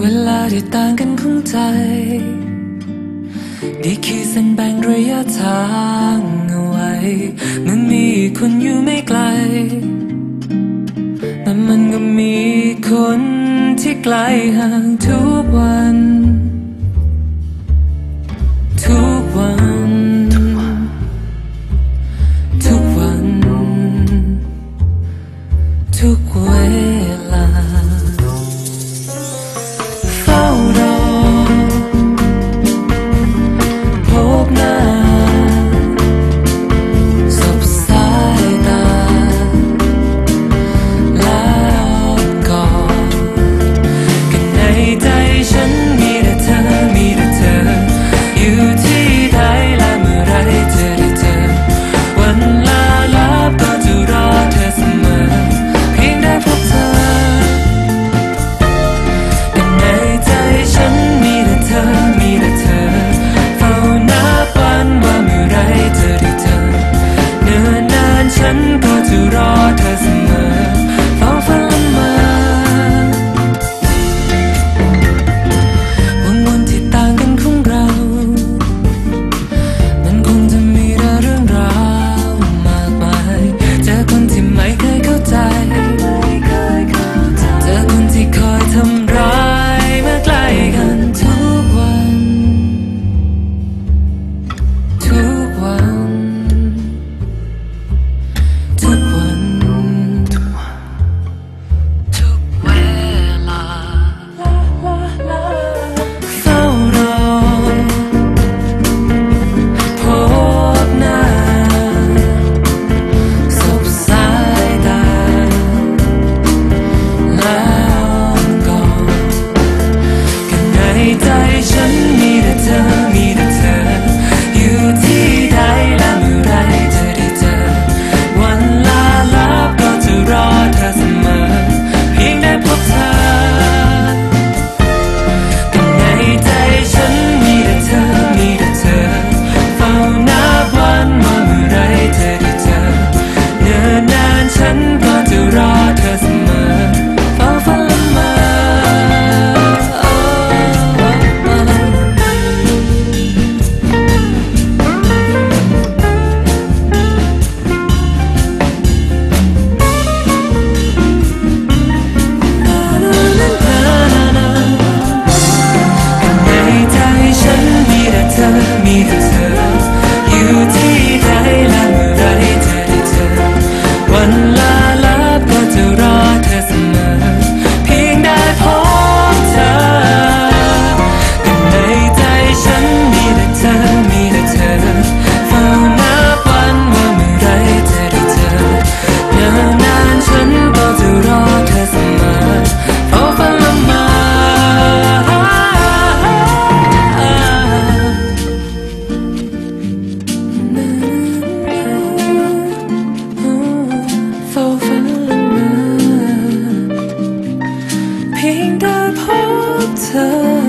เวลาที่ต่างกันของใจ ได้ขีดเส้นแบ่งระยะทางเอาไว้ มันมีคนอยู่ไม่ไกล แต่มันก็มีคนที่ไกลห่างทุกวัน 的。